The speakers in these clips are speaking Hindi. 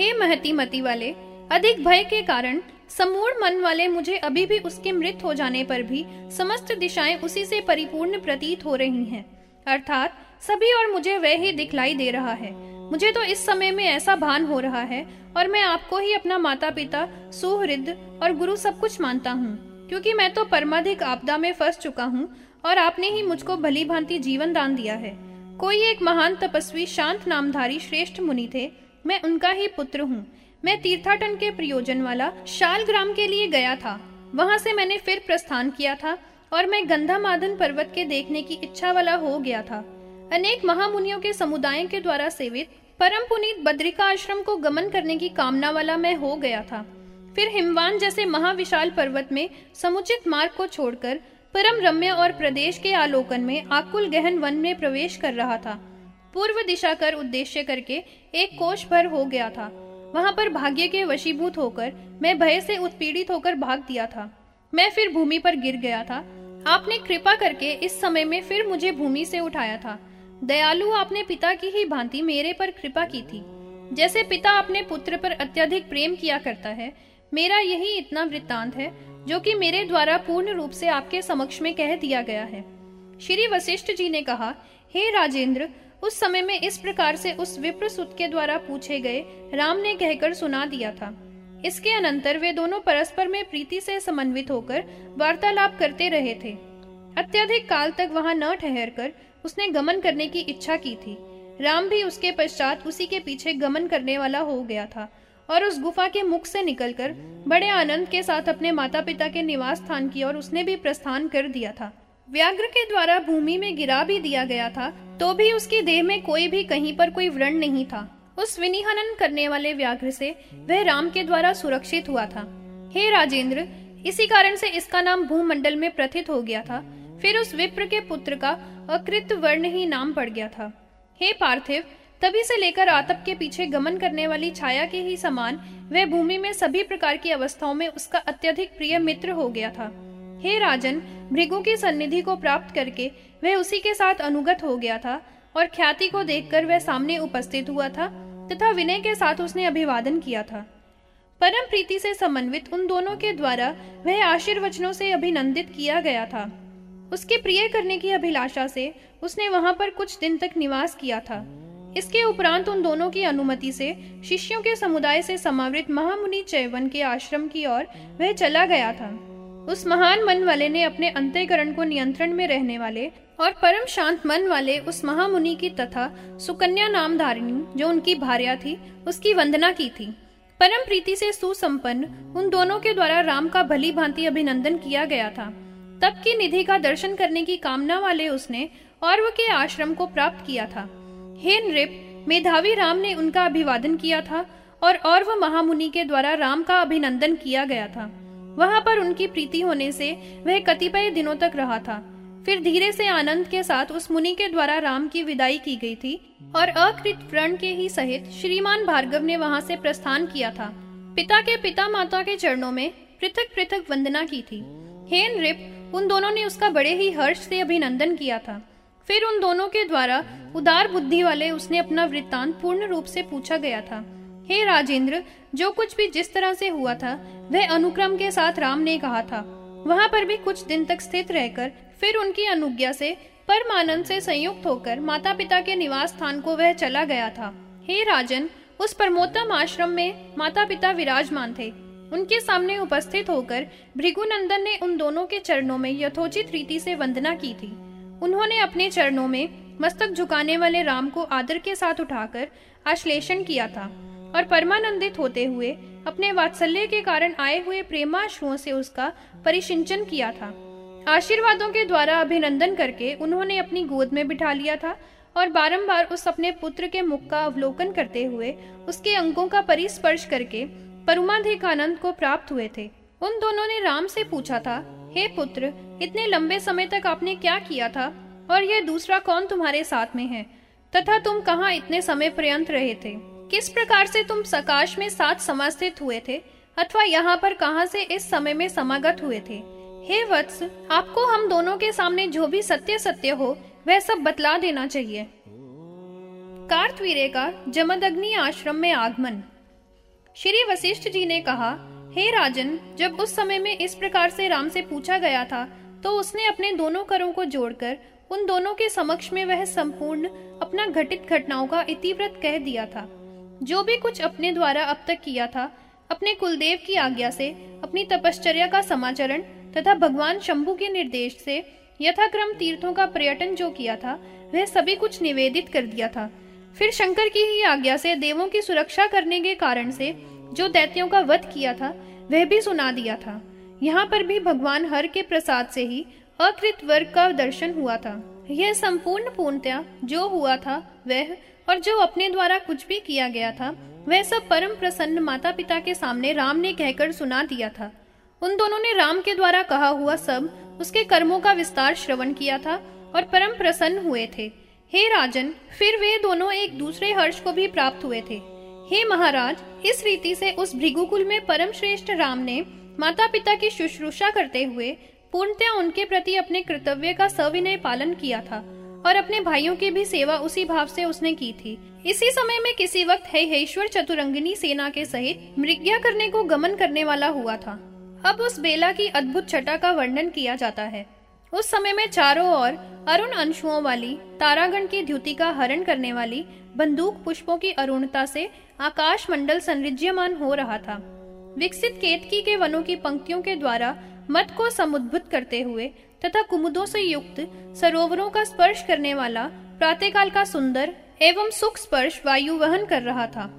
हे महती मती वाले, अधिक भय के कारण समूढ़ मन वाले मुझे अभी भी उसके मृत हो जाने पर भी समस्त दिशाएँ उसी से परिपूर्ण प्रतीत हो रही हैं। अर्थात सभी और मुझे वह ही दिखलाई दे रहा है। मुझे तो इस समय में ऐसा भान हो रहा है और मैं आपको ही अपना माता पिता सुहृद और गुरु सब कुछ मानता हूँ, क्योंकि मैं तो परमाधिक आपदा में फंस चुका हूँ और आपने ही मुझको भली भांति जीवन दान दिया है। कोई एक महान तपस्वी, शांत नामधारी, श्रेष्ठ मुनि थे मैं उनका ही पुत्र हूँ। मैं तीर्थाटन के प्रयोजन वाला शाल ग्राम के लिए गया था। वहाँ से मैंने फिर प्रस्थान किया था और मैं गंधा माधन पर्वत के देखने की इच्छा वाला हो गया था। अनेक महामुनियों के समुदाय के द्वारा सेवित परम पुनीत बद्रिका आश्रम को गमन करने की कामना वाला मैं हो गया था। फिर हिमवान जैसे महाविशाल पर्वत में समुचित मार्ग को छोड़कर परम रम्य और प्रदेश के आलोकन में आकुल गहन वन में प्रवेश कर रहा था। पूर्व दिशा कर उद्देश्य करके एक कोष भर हो गया था। वहाँ पर भाग्य के वशीभूत होकर मैं भय से उत्पीड़ित होकर भाग दिया था। मैं फिर भूमि पर गिर गया था। आपने कृपा करके इस समय में फिर मुझे भूमि से उठाया था। दयालु आपने पिता की ही भांति मेरे पर कृपा की थी। जैसे पिता अपने पुत्र पर अत्यधिक प्रेम किया करता है, मेरा यही इतना वृत्तांत है, जो कि मेरे द्वारा पूर्ण रूप से आपके समक्ष में कह दिया गया है। श्री वशिष्ठ जी ने कहा, हे राजेंद्र उस समय में इस प्रकार से उस विप्र सुत के द्वारा पूछे गए राम ने कहकर सुना दिया था। इसके अनंतर वे दोनों परस्पर में प्रीति से समन्वित होकर वार्तालाप करते रहे थे। अत्यधिक काल तक वहाँ न ठहरकर उसने गमन करने की इच्छा की थी। राम भी उसके पश्चात उसी के पीछे गमन करने वाला हो गया था और उस गुफा के मुख से निकलकर बड़े आनंद के साथ अपने माता पिता के निवास स्थान की ओर उसने भी प्रस्थान कर दिया था। व्याघ्र के द्वारा भूमि में गिरा भी दिया गया था तो भी उसकी देह में कोई भी कहीं पर कोई व्रण नहीं था। उस विनिहनन करने वाले व्याघ्र से वह राम के द्वारा सुरक्षित हुआ था। हे राजेंद्र, इसी कारण से इसका नाम भूमंडल में प्रथित हो गया था। फिर उस विप्र के पुत्र का अकृत वर्ण ही नाम पड़ गया था। हे पार्थिव, तभी से लेकर आतप के पीछे गमन करने वाली छाया के ही समान वह भूमि में सभी प्रकार की अवस्थाओं में उसका अत्यधिक प्रिय मित्र हो गया था। हे राजन, भृगु की सन्निधि को प्राप्त करके वह उसी के साथ अनुगत हो गया था और ख्याति को देखकर वह सामने उपस्थित हुआ था तथा विनय के साथ उसने अभिवादन किया था। परम प्रीति से समन्वित उन दोनों के द्वारा वह आशीर्वचनों से अभिनंदित किया गया था। उसके प्रिय करने की अभिलाषा से उसने वहाँ पर कुछ दिन तक निवास किया था। इसके उपरांत उन दोनों की अनुमति से शिष्यों के समुदाय से समावृत महामुनि चैवन के आश्रम की ओर वह चला गया था। उस महान मन वाले ने अपने अंत्यकरण को नियंत्रण में रहने वाले और परम शांत मन वाले उस महामुनि की तथा सुकन्या नाम धारिणी, जो उनकी भार्या थी, उसकी वंदना की थी। परम प्रीति से सुसंपन्न उन दोनों के द्वारा राम का भली भांति अभिनंदन किया गया था। तब की निधि का दर्शन करने की कामना वाले उसने और के आश्रम को प्राप्त किया था। हे नृप, मेधावी राम ने उनका अभिवादन किया था और और वह महामुनि के द्वारा राम का अभिनंदन किया गया था। वहाँ पर उनकी प्रीति होने से वह कतिपय दिनों तक रहा था। फिर धीरे से आनंद के साथ उस मुनि के द्वारा राम की विदाई की गई थी और अकृत व्रण के ही सहित श्रीमान भार्गव ने वहाँ से प्रस्थान किया था। पिता के पिता माता के चरणों में पृथक पृथक वंदना की थी। हे नृप, उन दोनों ने उसका बड़े ही हर्ष से अभिनंदन किया था। फिर उन दोनों के द्वारा उदार बुद्धि वाले उसने अपना वृत्तांत पूर्ण रूप से पूछा गया था। हे राजेंद्र जो कुछ भी जिस तरह से हुआ था, वह अनुक्रम के साथ राम ने कहा था। वहाँ पर भी कुछ दिन तक स्थित रहकर, फिर उनकी अनुज्ञा से, परमानंद से संयुक्त होकर माता पिता के निवास स्थान को वह चला गया था। हे राजन, उस परमोत्तम आश्रम में माता पिता विराजमान थे। उनके सामने उपस्थित होकर, भृगुनंदन ने उन दोनों के चरणों में यथोचित रीति से वंदना की थी। उन्होंने अपने चरणों में मस्तक झुकाने वाले राम को आदर के साथ उठाकर, आश्लेषण किया था। और परमानंदित होते हुए अपने वात्सल्य के कारण आए हुए प्रेमाश्रुओं से उसका परिसिंचन किया था। आशीर्वादों के द्वारा अभिनंदन करके उन्होंने अपनी गोद में बिठा लिया था और बारंबार उस अपने पुत्र के मुख का अवलोकन करते हुए उसके अंगों का परिस्पर्श करके परुमाधिक आनंद को प्राप्त हुए थे। उन दोनों ने राम से पूछा था, हे पुत्र, इतने लंबे समय तक आपने क्या किया था? और यह दूसरा कौन तुम्हारे साथ में है? तथा तुम कहाँ इतने समय पर्यंत रहे थे? किस प्रकार से तुम सकाश में साथ समास्थित हुए थे, अथवा यहाँ पर कहा से इस समय में समागत हुए थे? हे वत्स, आपको हम दोनों के सामने जो भी सत्य सत्य हो, वह सब बतला देना चाहिए। कार्तवीरे का जमदग्नि आश्रम में आगमन। श्री वशिष्ठ जी ने कहा, हे राजन, जब उस समय में इस प्रकार से राम से पूछा गया था तो उसने अपने दोनों करों को जोड़कर, उन दोनों के समक्ष में वह संपूर्ण, अपना घटित घटनाओं का इतिव्रत कह दिया था। जो भी कुछ अपने द्वारा अब तक किया था, अपने कुलदेव की आज्ञा से, अपनी तपश्चर्या का समाचरण, तथा भगवान शंभु के निर्देश से, यथाक्रम तीर्थों का पर्यटन जो किया था, वह सभी कुछ निवेदित कर दिया था। फिर शंकर की ही आज्ञा से देवों की सुरक्षा करने के कारण से, जो दैत्यों का वध किया था, वह भी सुना दिया था। यहाँ पर भी भगवान हर के प्रसाद से ही अकृत वर्ग का दर्शन हुआ था। यह संपूर्ण पूर्णतया जो हुआ था, वह और जो अपने द्वारा कुछ भी किया गया था, वह सब परम प्रसन्न माता पिता के सामने राम ने कहकर सुना दिया था। उन दोनों ने राम के द्वारा कहा हुआ सब, उसके कर्मों का विस्तार श्रवण किया था और परम प्रसन्न हुए थे। हे राजन, फिर वे दोनों एक दूसरे हर्ष को भी प्राप्त हुए थे। हे महाराज, इस रीति से उस भृगुकुल में परम श्रेष्ठ राम ने माता पिता की शुश्रूषा करते हुए पूर्णतया उनके प्रति अपने कर्तव्य का सविनय पालन किया था। और अपने भाइयों की भी सेवा उसी भाव से उसने की थी। इसी समय में किसी वक्त हेश्वर चतुरंगिनी सेना के सहित मृग्या करने को गमन करने वाला हुआ था। अब उस बेला की अद्भुत छटा का वर्णन किया जाता है। उस समय में चारों ओर अरुण अंशुओं वाली, तारागण की द्युति का हरण करने वाली, बंदूक पुष्पों की अरुणता से आकाश मंडल संरिज्यमान हो रहा था। विकसित केतकी के वनों की पंक्तियों के द्वारा मत को समुद्भुत करते हुए तथा कुमुदों से युक्त सरोवरों का स्पर्श करने वाला प्रातःकाल का सुंदर एवं सुख स्पर्श वायु वहन कर रहा था।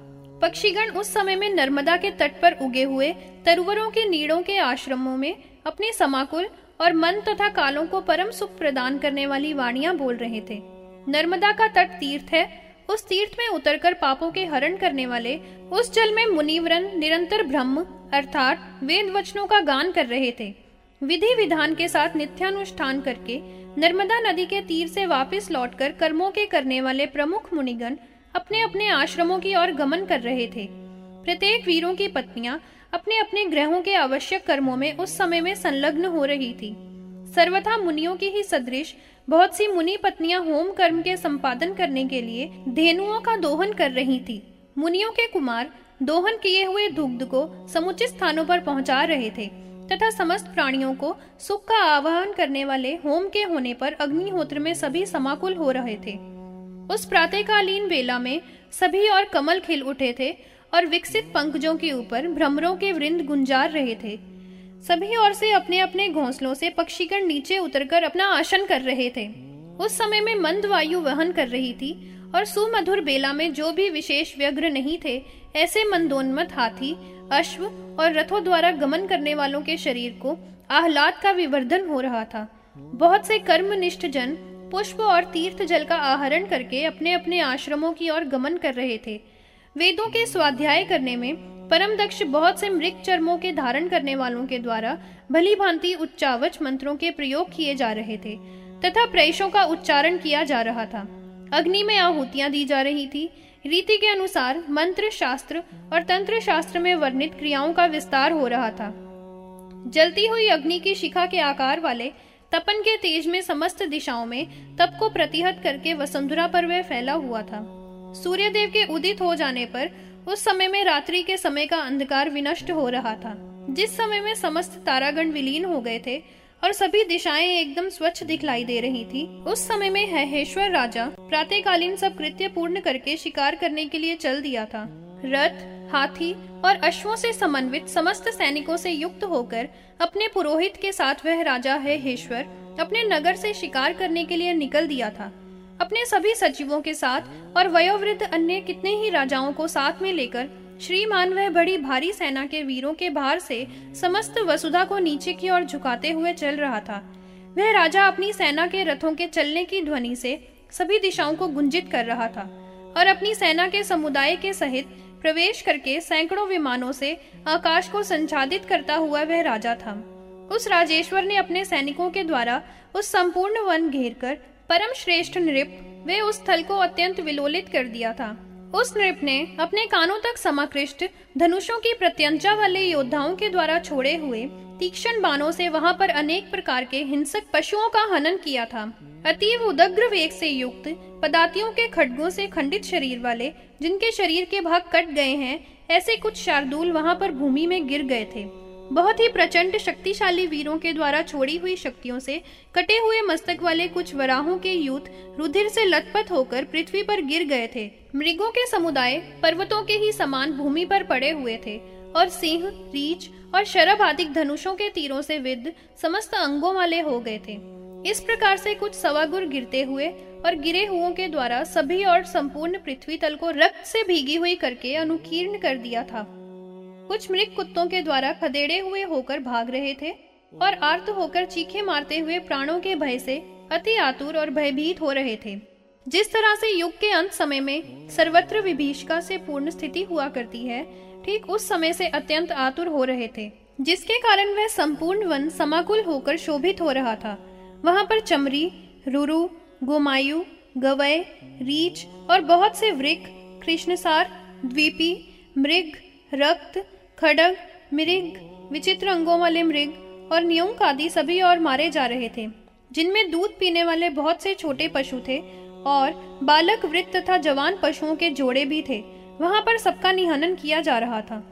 पक्षीगण उस समय में नर्मदा के तट पर उगे हुए तरुवरों के नीड़ों के आश्रमों में अपने समाकुल और मन तथा कालों को परम सुख प्रदान करने वाली वाणियाँ बोल रहे थे। नर्मदा का तट तीर्थ है। उस तीर्थ में उतरकर पापों के हरण करने वाले उस जल में मुनिवरन निरंतर ब्रह्म अर्थात वेद वचनों का गान कर रहे थे। विधि विधान के साथ नित्यानुष्ठान करके नर्मदा नदी के तीर से वापस लौटकर कर्मों के करने वाले प्रमुख मुनिगण अपने अपने आश्रमों की ओर गमन कर रहे थे। प्रत्येक वीरों की पत्नियाँ अपने अपने ग्रहों के आवश्यक कर्मों में उस समय में संलग्न हो रही थी। सर्वथा मुनियों की ही सदृश, बहुत सी मुनि पत्नियाँ होम कर्म के संपादन करने के लिए धेनुओं का दोहन कर रही थी। मुनियों के कुमार दोहन किए हुए दुग्ध को समुचित स्थानों पर पहुँचा रहे थे। तथा समस्त प्राणियों को सुख का आवाहन करने वाले होम के होने पर अग्निहोत्र में सभी समाकुल हो रहे थे। उस प्रातःकालीन बेला में सभी और कमल खिल उठे थे और विकसित पंकजों के ऊपर भ्रमरों के वृंद गुंजार रहे थे। सभी ओर से अपने अपने घोंसलों से पक्षीगण नीचे उतरकर अपना आसन कर रहे थे। उस समय में मंद वायु वहन कर रही थी और सुमधुर बेला में जो भी विशेष व्यग्र नहीं थे, ऐसे मंदोन्मत हाथी, अश्व और रथों द्वारा गमन करने वालों के शरीर को आह्लाद का विवर्धन हो रहा था। बहुत से कर्मनिष्ठ जन पुष्प और तीर्थ जल का आहरण करके अपने अपने आश्रमों की ओर गमन कर रहे थे। वेदों के स्वाध्याय करने में परम दक्ष बहुत से मृग चर्मों के धारण करने वालों के द्वारा भली भांति उच्चावच मंत्रों के प्रयोग किए जा रहे थे, तथा प्रेषों का उच्चारण किया जा रहा था। अग्नि में आहुतियाँ दी जा रही थी। रीति के अनुसार मंत्र शास्त्र और तंत्र शास्त्र में वर्णित क्रियाओं का विस्तार हो रहा था। जलती हुई अग्नि की शिखा के आकार वाले तपन के तेज में समस्त दिशाओं में तप को प्रतिहत करके वसुंधरा पर वह फैला हुआ था। सूर्य देव के उदित हो जाने पर उस समय में रात्रि के समय का अंधकार विनष्ट हो रहा था। जिस समय में समस्त तारागण विलीन हो गए थे और सभी दिशाएँ एकदम स्वच्छ दिखलाई दे रही थी। उस समय में हेश्वर राजा प्रातःकालीन सब कृत्य पूर्ण करके शिकार करने के लिए चल दिया था। रथ, हाथी और अश्वों से समन्वित समस्त सैनिकों से युक्त होकर अपने पुरोहित के साथ वह राजा है अपने नगर से शिकार करने के लिए निकल दिया था। अपने सभी सचिवों के साथ और वयोवृद्ध अन्य कितने ही राजाओं को साथ में लेकर श्रीमान वह बड़ी भारी सेना के वीरों के भार से समस्त वसुधा को नीचे की ओर झुकाते हुए चल रहा था। वह राजा अपनी सेना के रथों के चलने की ध्वनि से सभी दिशाओं को गुंजित कर रहा था और अपनी सेना के समुदाय के सहित प्रवेश करके सैकड़ों विमानों से आकाश को संचादित करता हुआ वह राजा था। उस राजेश्वर ने अपने सैनिकों के द्वारा उस संपूर्ण वन घेर कर परम श्रेष्ठ नृप वे उस स्थल को अत्यंत विलोलित कर दिया था। उस नृप ने अपने कानों तक समाकृष्ट धनुषों की प्रत्यंचा वाले योद्धाओं के द्वारा छोड़े हुए तीक्ष्ण बाणों से वहाँ पर अनेक प्रकार के हिंसक पशुओं का हनन किया था। अतीव उदग्र वेग से युक्त पदातियों के खड्गों से खंडित शरीर वाले, जिनके शरीर के भाग कट गए हैं, ऐसे कुछ शार्दूल वहाँ पर भूमि में गिर गए थे। बहुत ही प्रचंड शक्तिशाली वीरों के द्वारा छोड़ी हुई शक्तियों से कटे हुए मस्तक वाले कुछ वराहों के यूथ रुधिर से लथपथ होकर पृथ्वी पर गिर गए थे। मृगों के समुदाय पर्वतों के ही समान भूमि पर पड़े हुए थे और सिंह, रीछ और शरभ आदि धनुषों के तीरों से विद समस्त अंगों वाले हो गए थे। इस प्रकार से कुछ सवागुर गिरते हुए और गिरे हुओं के द्वारा सभी और संपूर्ण पृथ्वी तल को रक्त से भीगी हुई करके अनुकीर्ण कर दिया था। कुछ मृग कुत्तों के द्वारा खदेड़े हुए होकर भाग रहे थे और आर्त होकर चीखे मारते हुए प्राणों के भय से अति आतुर और भयभीत हो रहे थे। जिस तरह से युग के अंत समय में सर्वत्र विभीषिका से पूर्ण स्थिति हुआ करती है, ठीक उस समय से अत्यंत आतुर हो रहे थे, जिसके कारण वह संपूर्ण वन समाकुल होकर शोभित हो रहा था। वहाँ पर चमरी, रुरु, गोमायु, गवय, रीच और बहुत से वृक कृष्णसार, द्वीपी, मृग रक्त, खडग, मृग, विचित्र अंगों वाले मृग और नियोक आदि सभी और मारे जा रहे थे, जिनमें दूध पीने वाले बहुत से छोटे पशु थे और बालक वृत्त तथा जवान पशुओं के जोड़े भी थे। वहाँ पर सबका निहनन किया जा रहा था।